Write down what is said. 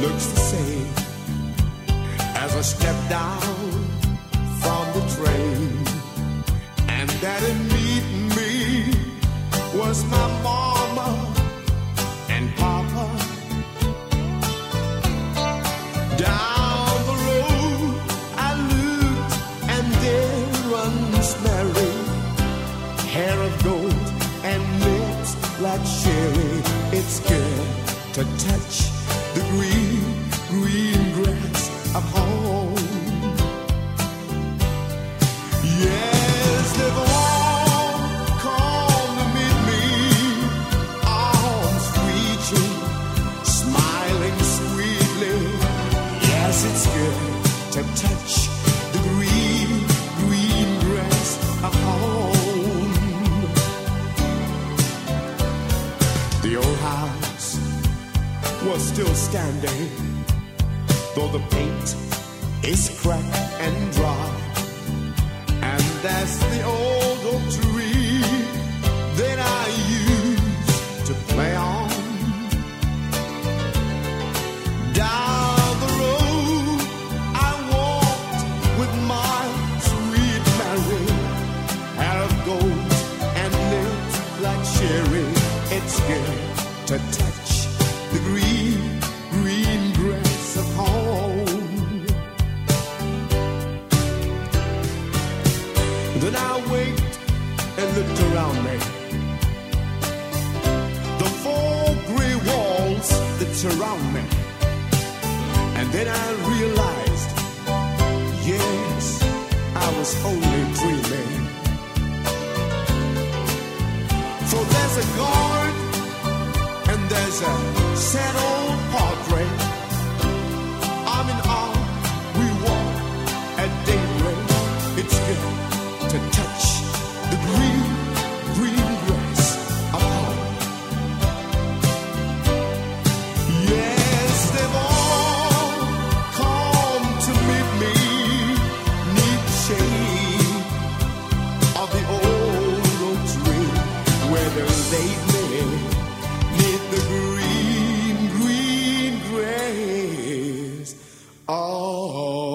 looks the same as I step down from the train. And that in meeting me was my mama and papa. Down the road I looked and there runs Mary, hair of gold and lips like sherry. It's good to touch the green, green grass of home. Yes, they've meet me, arms reaching, smiling sweetly. Yes, it's good to touch was still standing, though the paint is cracked and dry. And that's the old oak tree that I used to play on. Down the road I walked with my sweet Mary, hair of gold and lips like cherry. It's good to touch and looked around me. The four grey walls that surround me. And then I realized, yes, I was only dreaming. So there's a guard and there's a sad old heartbreak. I'm in awe. we walk at daybreak. It's good to touch the green. weather the green, green grass. Oh.